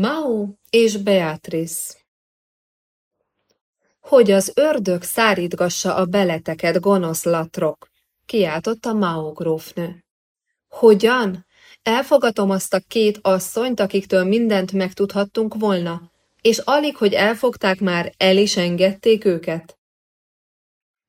Mao és Beatrice Hogy az ördög szárítgassa a beleteket, gonosz latrok, kiáltotta Mao grófnő. Hogyan? Elfogatom azt a két asszonyt, akiktől mindent megtudhattunk volna, és alig, hogy elfogták már, el is engedték őket.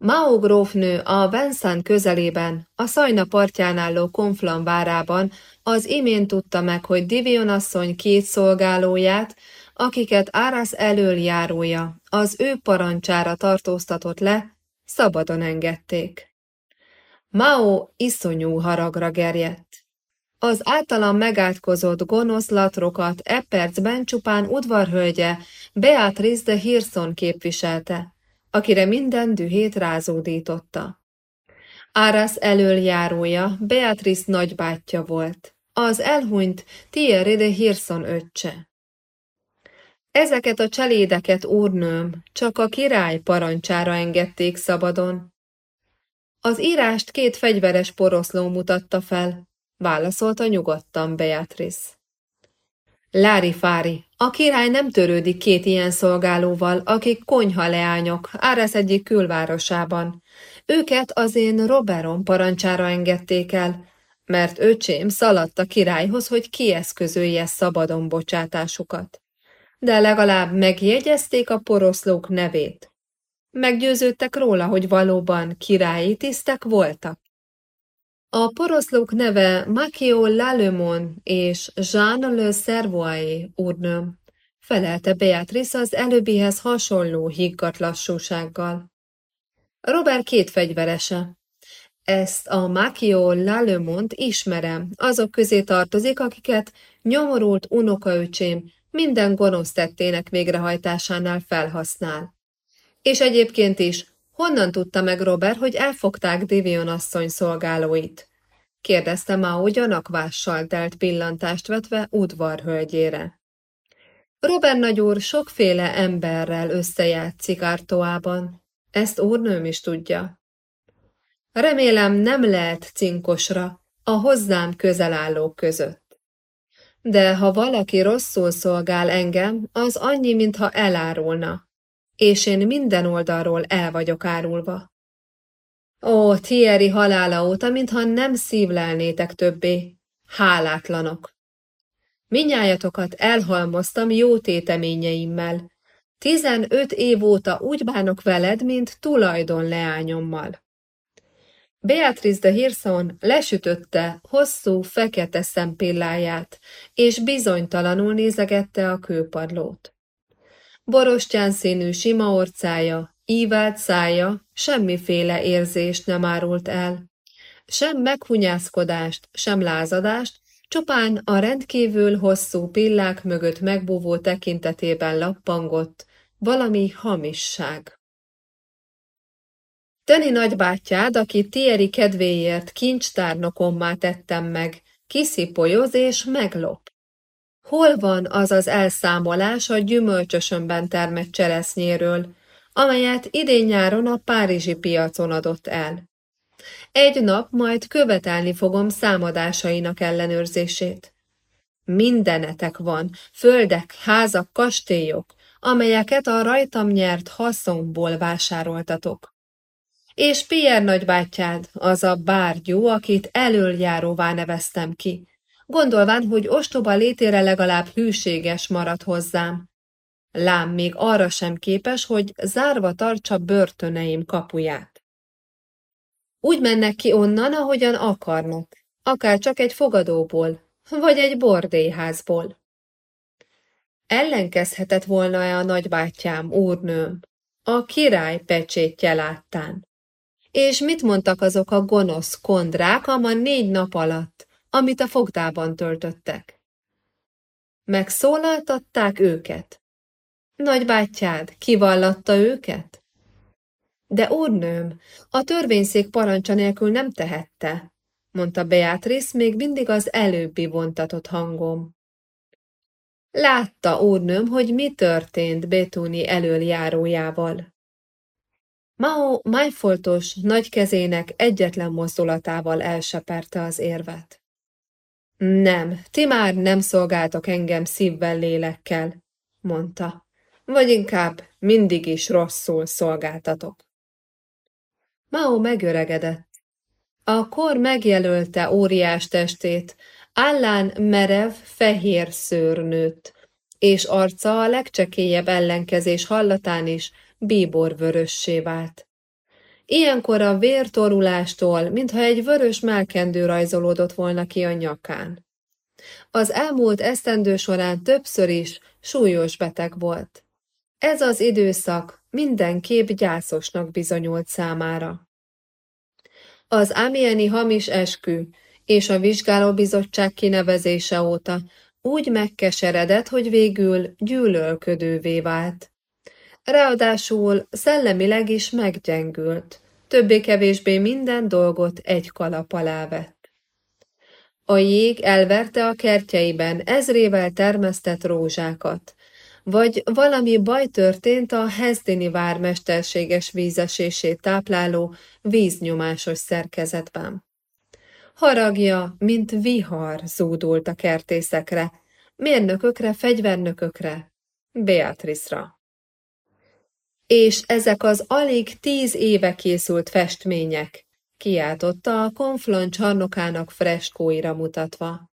Mao grófnő a Venszán közelében, a Szajna partján álló Konflan várában az imént tudta meg, hogy Divion asszony két szolgálóját, akiket Árász elöljárója, az ő parancsára tartóztatott le, szabadon engedték. Mao iszonyú haragra gerjedt. Az általam megátkozott gonosz latrokat e percben csupán udvarhölgye Beatrice de Hirson képviselte, akire minden dühét rázódította. Árász elöljárója Beatrice nagybátyja volt, az elhunyt Thierry de Hirson öccse. Ezeket a cselédeket, úrnőm, csak a király parancsára engedték szabadon. Az írást két fegyveres poroszló mutatta fel, válaszolta nyugodtan Beatrice. Lári Fári, a király nem törődik két ilyen szolgálóval, akik konyha leányok, Áresz egyik külvárosában. Őket az én Roberon parancsára engedték el, mert öcsém szaladt a királyhoz, hogy kieszközölje szabadon bocsátásukat. De legalább megjegyezték a poroszlók nevét. Meggyőződtek róla, hogy valóban királyi tisztek voltak. A poroszlók neve Makio Lalemon és Jean Le Servois úrnőm, felelte Beatrice az előbbihez hasonló higgadt lassúsággal. Robert két fegyverese. Ezt a Makio Lalemont ismerem, azok közé tartozik, akiket nyomorult unokaöcsém minden gonosz tettének végrehajtásánál felhasznál. És egyébként is Honnan tudta meg Robert, hogy elfogták Divion asszony szolgálóit? kérdezte Mao gyanakvással telt pillantást vetve udvarhölgyére. Robert nagyúr sokféle emberrel összejátszik Ártoában. Ezt úrnőm is tudja. Remélem nem lehet cinkosra a hozzám közel állók között. De ha valaki rosszul szolgál engem, az annyi, mintha elárulna és én minden oldalról el vagyok árulva. Ó, Thierry halála óta, mintha nem szívlelnétek többé, hálátlanok. Minnyájatokat elhalmoztam jó téteményeimmel. Tizenöt év óta úgy bánok veled, mint tulajdon leányommal. Beatrice de Hirson lesütötte hosszú, fekete szempilláját, és bizonytalanul nézegette a kőpadlót. Borostyán színű sima orcája, ívált szája semmiféle érzést nem árult el. Sem meghunyászkodást, sem lázadást, csupán a rendkívül hosszú pillák mögött megbúvó tekintetében lappangott valami hamisság. Teni nagybátyád, aki Tieri kedvéért kincstárnokommá tettem meg, kiszipolyoz és meglop. Hol van az az elszámolás a gyümölcsösönben termett cseresznyéről, amelyet idén-nyáron a párizsi piacon adott el? Egy nap majd követelni fogom számadásainak ellenőrzését. Mindenetek van, földek, házak, kastélyok, amelyeket a rajtam nyert haszonból vásároltatok. És Pierre nagybátyád, az a bárgyú, akit elöljáróvá neveztem ki, gondolván, hogy ostoba létére legalább hűséges marad hozzám. Lám még arra sem képes, hogy zárva tartsa börtöneim kapuját. Úgy mennek ki onnan, ahogyan akarnak, akár csak egy fogadóból, vagy egy bordélyházból. Ellenkezhetett volna-e a nagybátyám, úrnőm, a király pecsétje láttán? És mit mondtak azok a gonosz kondrák, ama négy nap alatt amit a fogdában töltöttek. Megszólaltatták őket. Nagybátyád kivallatta őket? De úrnőm, a törvényszék parancsa nélkül nem tehette, mondta Beatrice még mindig az előbbi vontatott hangom. Látta, úrnőm, hogy mi történt Betúni elöljárójával. Mao májfoltos nagy kezének egyetlen mozdulatával elseperte az érvet. Nem, ti már nem szolgáltok engem szívvel lélekkel, mondta, vagy inkább mindig is rosszul szolgáltatok. Mao megöregedett. A kor megjelölte óriás testét, állán merev, fehér szőrnőtt, és arca a legcsekélyebb ellenkezés hallatán is bíborvörössé vált. Ilyenkor a vértorulástól, mintha egy vörös melkendő rajzolódott volna ki a nyakán. Az elmúlt esztendő során többször is súlyos beteg volt. Ez az időszak mindenképp gyászosnak bizonyult számára. Az Amieni hamis eskü és a vizsgálóbizottság kinevezése óta úgy megkeseredett, hogy végül gyűlölködővé vált. Ráadásul szellemileg is meggyengült, többé-kevésbé minden dolgot egy kalap alá vett. A jég elverte a kertjeiben ezrével termesztett rózsákat, vagy valami baj történt a Hezdini vár mesterséges vízesését tápláló víznyomásos szerkezetben. Haragja, mint vihar zúdult a kertészekre, mérnökökre, fegyvernökökre, Beatrice-ra. És ezek az alig tíz éve készült festmények, kiáltotta a konflon csarnokának freskóira mutatva.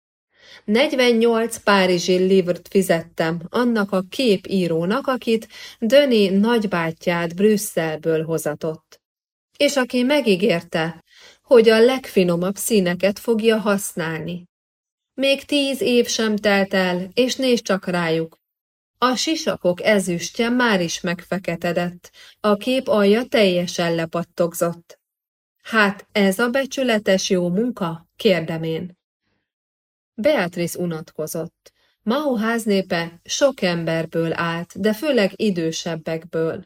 48 párizsi livrt fizettem annak a képírónak, akit Döni nagybátyját Brüsszelből hozatott, és aki megígérte, hogy a legfinomabb színeket fogja használni. Még tíz év sem telt el, és nézd csak rájuk. A sisakok ezüstje már is megfeketedett, a kép alja teljesen lepattogzott. Hát ez a becsületes jó munka? kérdem én. Beatrice unatkozott. Mao háznépe sok emberből állt, de főleg idősebbekből.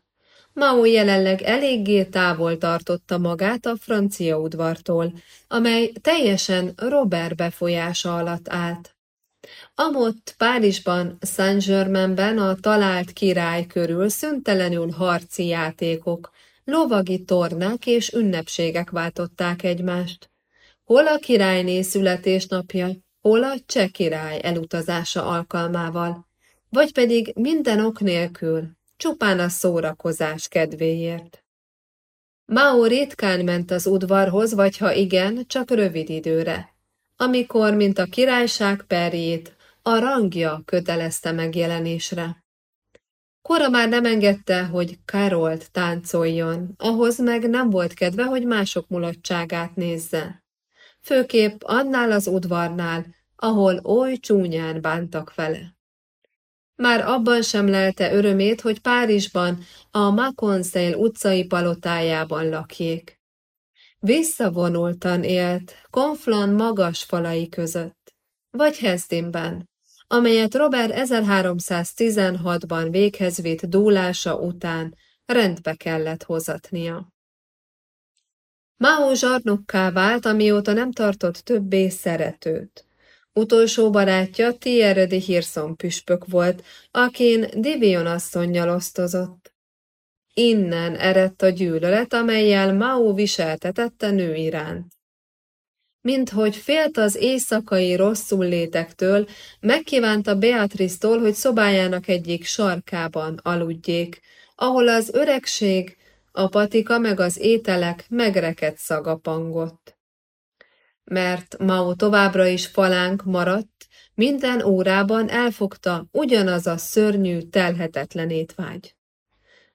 Mao jelenleg eléggé távol tartotta magát a francia udvartól, amely teljesen Robert befolyása alatt állt. Amott Párizsban, Saint-Germainben a talált király körül szüntelenül harci játékok, lovagi tornák és ünnepségek váltották egymást. Hol a királyné születésnapja, hol a cseh király elutazása alkalmával, vagy pedig minden ok nélkül, csupán a szórakozás kedvéért. Mao ritkán ment az udvarhoz, vagy ha igen, csak rövid időre, amikor, mint a királyság perjét, a rangja kötelezte megjelenésre. Kora már nem engedte, hogy Karolt táncoljon, ahhoz meg nem volt kedve, hogy mások mulatságát nézze. Főképp annál az udvarnál, ahol oly csúnyán bántak vele. Már abban sem lelte örömét, hogy Párizsban, a Maconseil utcai palotájában lakjék. Visszavonultan élt, Konflon magas falai között, vagy Hesdinben, amelyet Robert 1316-ban véghez vitt dúlása után rendbe kellett hozatnia. Mao zsarnokká vált, amióta nem tartott többé szeretőt. Utolsó barátja Thierry Hirson püspök volt, akin Divion asszonynal osztozott. Innen eredt a gyűlölet, amelyel Mao viseltetette nő iránt. Minthogy félt az éjszakai rosszul létektől, megkívánta Beatrice-tól, hogy szobájának egyik sarkában aludjék, ahol az öregség, a patika meg az ételek megrekedt szaga pangott mert Mao továbbra is falánk maradt, minden órában elfogta ugyanaz a szörnyű, telhetetlen étvágy.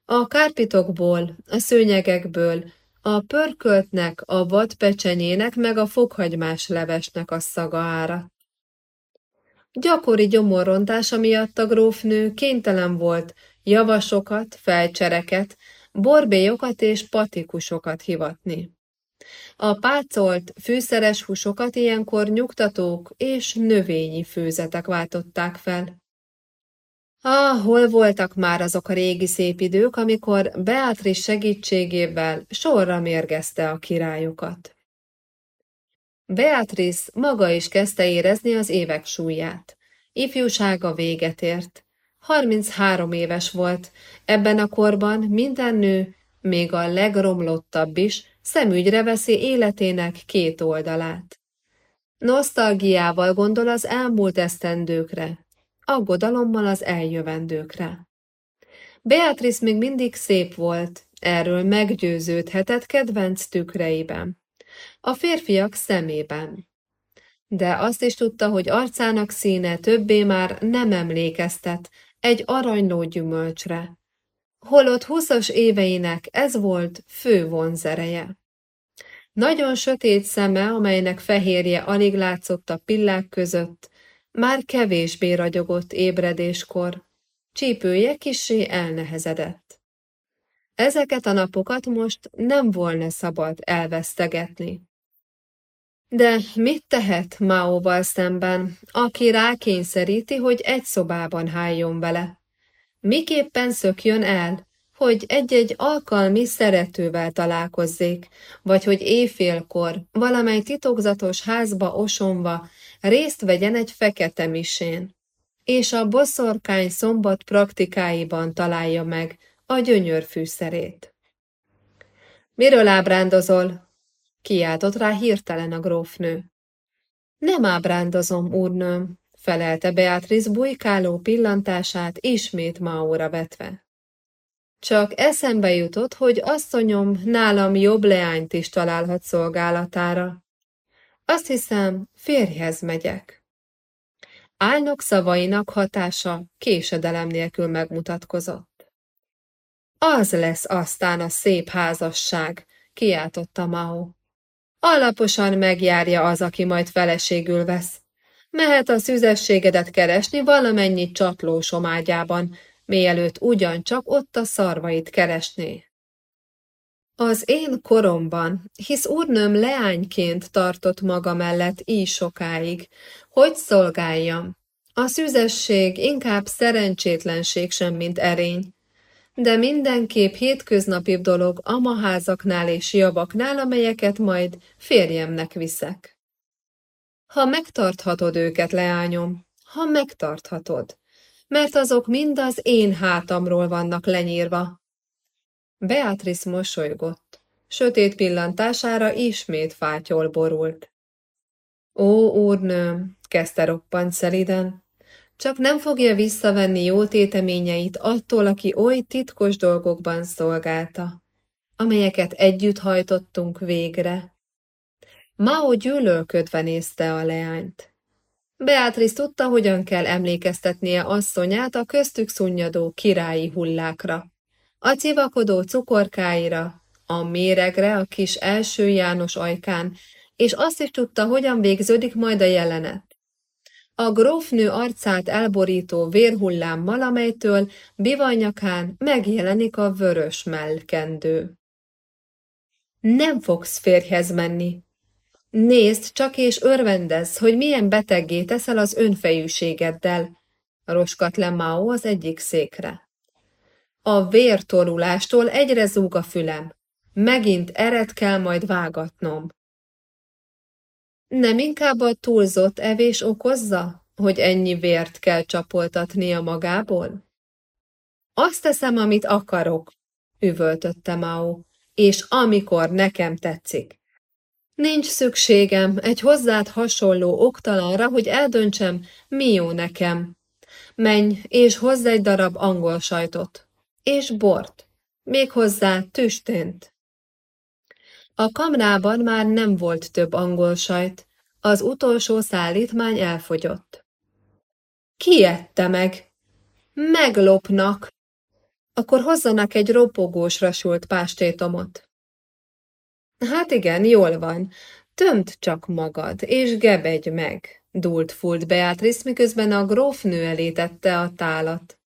A kárpitokból, a szőnyegekből, a pörköltnek, a vadpecsenyének meg a fokhagymás levesnek a szaga ára. Gyakori gyomorrontása miatt a grófnő kénytelen volt javasokat, felcsereket, borbélyokat és patikusokat hivatni. A pácolt, fűszeres húsokat ilyenkor nyugtatók és növényi főzetek váltották fel. Ah, hol voltak már azok a régi szép idők, amikor Beatrice segítségével sorra mérgezte a királyokat. Beatrice maga is kezdte érezni az évek súlyát. Ifjúsága véget ért. 33 éves volt, ebben a korban minden nő, még a legromlottabb is, szemügyre veszi életének két oldalát. Nosztalgiával gondol az elmúlt esztendőkre, aggodalommal az eljövendőkre. Beatrice még mindig szép volt, erről meggyőződhetett kedvenc tükreiben, a férfiak szemében. De azt is tudta, hogy arcának színe többé már nem emlékeztet egy aranyló gyümölcsre, holott húszas éveinek ez volt fő vonzereje. Nagyon sötét szeme, amelynek fehérje alig látszott a pillák között, már kevésbé ragyogott ébredéskor, csípője kisé elnehezedett. Ezeket a napokat most nem volna szabad elvesztegetni. De mit tehet Maóval szemben, aki rákényszeríti, hogy egy szobában háljon vele? Miképpen szökjön el, hogy egy-egy alkalmi szeretővel találkozzék, vagy hogy éjfélkor valamely titokzatos házba osonva részt vegyen egy fekete misén, és a boszorkány szombat praktikáiban találja meg a gyönyörfűszerét. Miről ábrándozol? Kiáltott rá hirtelen a grófnő. Nem ábrándozom, úrnőm, felelte Beatrice bujkáló pillantását ismét Maóra vetve. Csak eszembe jutott, hogy asszonyom nálam jobb leányt is találhat szolgálatára. Azt hiszem, férjhez megyek. Álnok szavainak hatása késedelem nélkül megmutatkozott. Az lesz aztán a szép házasság, kiáltotta Mao. Alaposan megjárja az, aki majd feleségül vesz. Mehet a szüzességedet keresni valamennyi csatlósom ágyában, mielőtt ugyancsak ott a szarvait keresné. Az én koromban, hisz úrnőm leányként tartott maga mellett így sokáig, hogy szolgáljam. A szüzesség inkább szerencsétlenség sem, mint erény, de mindenképp hétköznapibb dolog amaházaknál és javaknál, amelyeket majd férjemnek viszek. Ha megtarthatod őket, leányom, ha megtarthatod, mert azok mind az én hátamról vannak lenyírva. Beatrice mosolygott, sötét pillantására ismét fátyol borult. Ó, úrnőm, kezdte roppant szeliden, csak nem fogja visszavenni jó téteményeit attól, aki oly titkos dolgokban szolgálta, amelyeket együtt hajtottunk végre. Mao gyűlölködve nézte a leányt. Beatrice tudta, hogyan kell emlékeztetnie asszonyát a köztük szunnyadó királyi hullákra, a civakodó cukorkáira, a méregre a kis első János ajkán, és azt is tudta, hogyan végződik majd a jelenet. A grófnő arcát elborító vérhullámmal, amelytől bivanyakán megjelenik a vörös mellkendő. Nem fogsz férjhez menni, Nézd csak és örvendezz, hogy milyen beteggé teszel az önfejűségeddel, roskat le Mao az egyik székre. A vértorulástól egyre zúg a fülem. Megint eret kell majd vágatnom. Nem inkább a túlzott evés okozza, hogy ennyi vért kell csapoltatnia magából? Azt teszem, amit akarok, üvöltötte Mao, és amikor nekem tetszik. Nincs szükségem egy hozzád hasonló oktalanra, hogy eldöntsem, mi jó nekem. Menj, és hozz egy darab angol sajtot. És bort. Még hozzá tüstént. A kamrában már nem volt több angol sajt. Az utolsó szállítmány elfogyott. Ki ette meg? Meglopnak. Akkor hozzanak egy ropogós rasult pástétomot. Hát igen, jól van. Tömd csak magad, és gebedj meg, dúlt fult Beatrice, miközben a grófnő elé tette a tálat.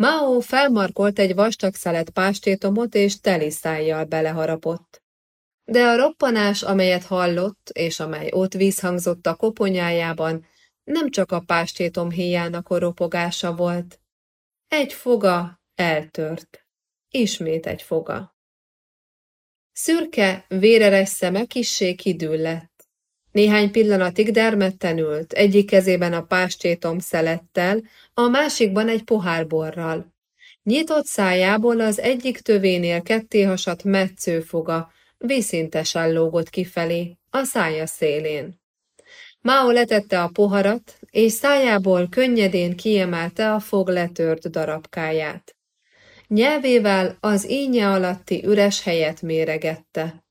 Mao felmarkolt egy vastag szelet pástétomot, és teli szájjal beleharapott. De a roppanás, amelyet hallott, és amely ott vízhangzott a koponyájában, nem csak a pástétom héjának a ropogása volt. Egy foga eltört. Ismét egy foga. Szürke, véreres szeme kissé kidüllett. Néhány pillanatig dermedten ült, egyik kezében a pástétom szelettel, a másikban egy pohár borral. Nyitott szájából az egyik tövénél kettéhasadt metszőfoga, vízszintesen lógott kifelé, a szája szélén. Mao letette a poharat, és szájából könnyedén kiemelte a fog letört darabkáját. Nyelvével az ínye alatti üres helyet méregette.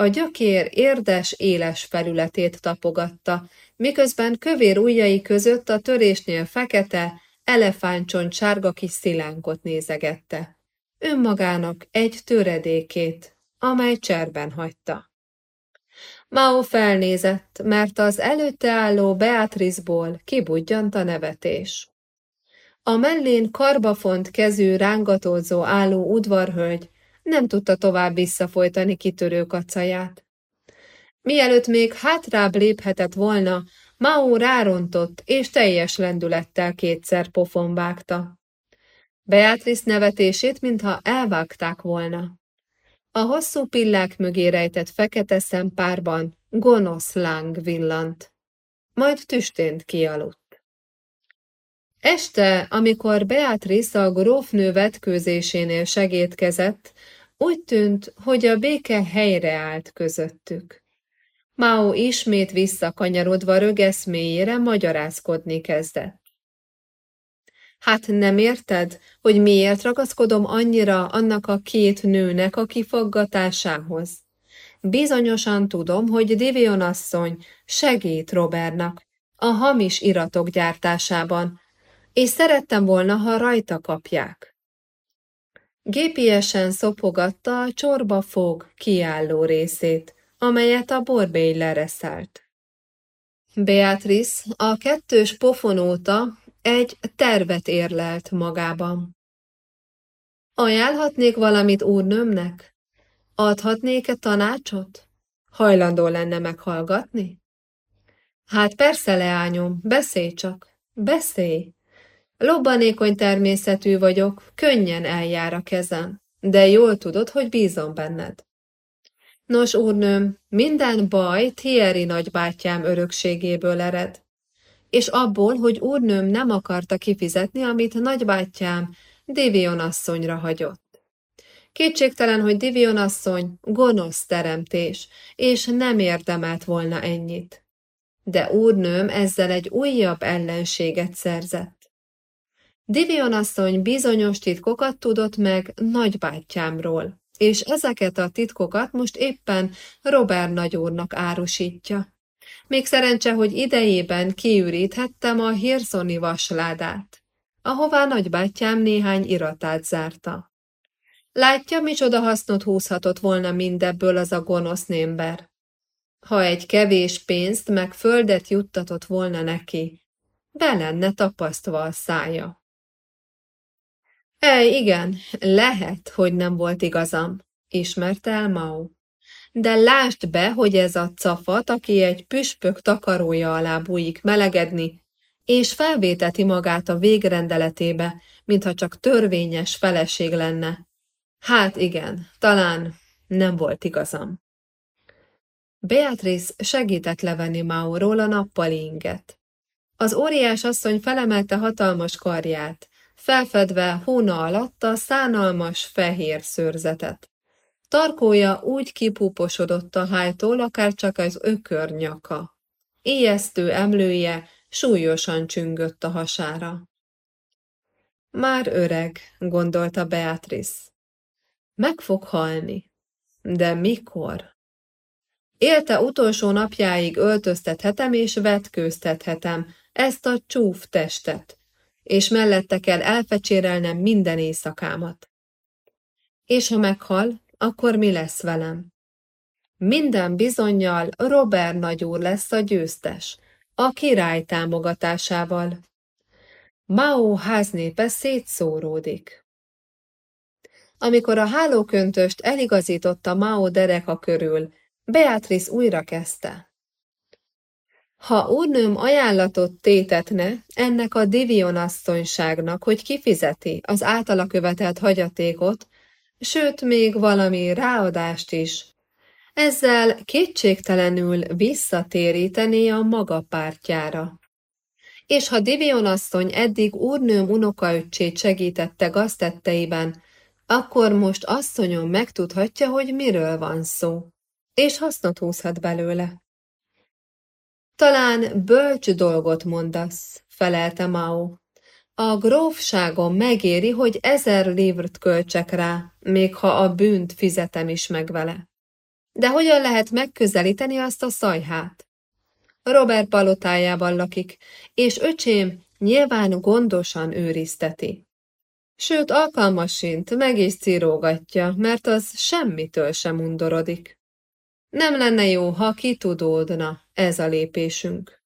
A gyökér érdes, éles felületét tapogatta, miközben kövér ujjai között a törésnél fekete, elefántcsont sárga kis szilánkot nézegette. Önmagának egy töredékét, amely cserben hagyta. Mao felnézett, mert az előtte álló Beatrice-ból kibudjant a nevetés. A mellén karbafont kezű rángatózó álló udvarhölgy nem tudta tovább visszafolytani kitörő kacaját. Mielőtt még hátrább léphetett volna, Mao rárontott, és teljes lendülettel kétszer pofon vágta. Beatrice nevetését, mintha elvágták volna. A hosszú pillák mögé rejtett fekete szempárban gonosz láng villant. Majd tüstént kialudt. Este, amikor Beatrice a grófnő vetkőzésénél segédkezett, úgy tűnt, hogy a béke helyreállt közöttük. Mao ismét visszakanyarodva rögeszméjére magyarázkodni kezdett. Hát nem érted, hogy miért ragaszkodom annyira annak a két nőnek a kifaggatásához? Bizonyosan tudom, hogy Divion asszony segít Robertnak a hamis iratok gyártásában, és szerettem volna, ha rajta kapják. Gépiesen szopogatta a csorba fog kiálló részét, amelyet a borbély lereszelt. Beatrice a kettős pofon óta egy tervet érlelt magában. Ajánlhatnék valamit úrnőmnek? Adhatnék-e tanácsot? Hajlandó lenne meghallgatni? Hát persze, leányom, beszélj csak, beszélj. Lobbanékony természetű vagyok, könnyen eljár a kezem, de jól tudod, hogy bízom benned. Nos, úrnőm, minden baj Thierry nagybátyám örökségéből ered és abból, hogy úrnőm nem akarta kifizetni, amit nagybátyám Divion asszonyra hagyott. Kétségtelen, hogy Divion asszony gonosz teremtés, és nem érdemelt volna ennyit. De úrnőm ezzel egy újabb ellenséget szerzett. Divion asszony bizonyos titkokat tudott meg nagybátyámról, és ezeket a titkokat most éppen Robert nagyúrnak árusítja. Még szerencse, hogy idejében kiüríthettem a hirzoni vasládát, ahová nagybátyám néhány iratát zárta. Látja, micsoda hasznot húzhatott volna mindebből az a gonosz némber. Ha egy kevés pénzt meg földet juttatott volna neki, be lenne tapasztva a szája. E, igen, lehet, hogy nem volt igazam, ismerte el Mao de lásd be, hogy ez a cafat, aki egy püspök takarója alá bújik melegedni, és felvéteti magát a végrendeletébe, mintha csak törvényes feleség lenne. Hát igen, talán nem volt igazam. Beatrice segített levenni Mauról a nappali inget. Az óriás asszony felemelte hatalmas karját, felfedve hóna alatt a szánalmas fehér szőrzetet. Tarkója úgy kipúposodott a hájtól, akár csak az ökör nyaka. Éjesztő emlője súlyosan csüngött a hasára. Már öreg, gondolta Beatrice. Meg fog halni. De mikor? Élte utolsó napjáig öltöztethetem és vetkőztethetem ezt a csúf testet, és mellette kell elfecsérelnem minden éjszakámat. És ha meghal, akkor mi lesz velem? Minden bizonyal Robert nagyúr lesz a győztes, a király támogatásával. Mao háznépe szétszóródik. Amikor a hálóköntöst eligazította Mao dereka körül, Beatrice újra kezdte. Ha úrnőm ajánlatot tétetne ennek a Divion asszonyságnak, hogy kifizeti az általa követelt hagyatékot, sőt még valami ráadást is. Ezzel kétségtelenül visszatérítené a maga pártjára. És ha Divion asszony eddig úrnőm unokaöccsét segítette gaztetteiben, akkor most asszonyom megtudhatja, hogy miről van szó, és hasznot húzhat belőle. Talán bölcs dolgot mondasz, felelte Mao. A grófságom megéri, hogy ezer livrt költsek rá, még ha a bűnt fizetem is meg vele. De hogyan lehet megközelíteni azt a szajhát? Robert palotájában lakik, és öcsém nyilván gondosan őrizteti. Sőt, alkalmasint meg is cirógatja, mert az semmitől sem undorodik. Nem lenne jó, ha kitudódna ez a lépésünk.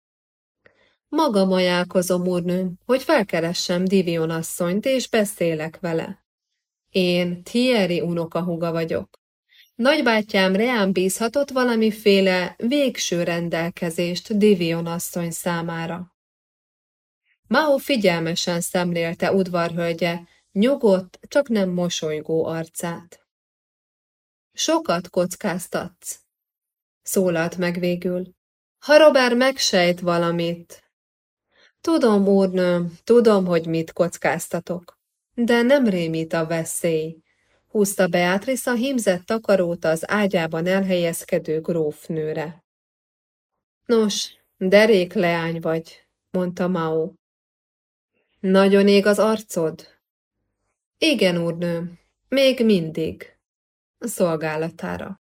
Maga majálkozom, úrnőm, hogy felkeressem Divion asszonyt, és beszélek vele. Én Thierry unokahuga vagyok. Nagybátyám reám bízhatott valamiféle végső rendelkezést Divion asszony számára. Mao figyelmesen szemlélte udvarhölgye, nyugodt, csak nem mosolygó arcát. Sokat kockáztatsz, szólalt meg végül. Ha Robert megsejt valamit. Tudom, úrnőm, tudom, hogy mit kockáztatok, de nem rémít a veszély. Húzta Beatrice a hímzett takarót az ágyában elhelyezkedő grófnőre. Nos, derék leány vagy, mondta Mao. Nagyon ég az arcod? Igen, úrnőm, még mindig. Szolgálatára.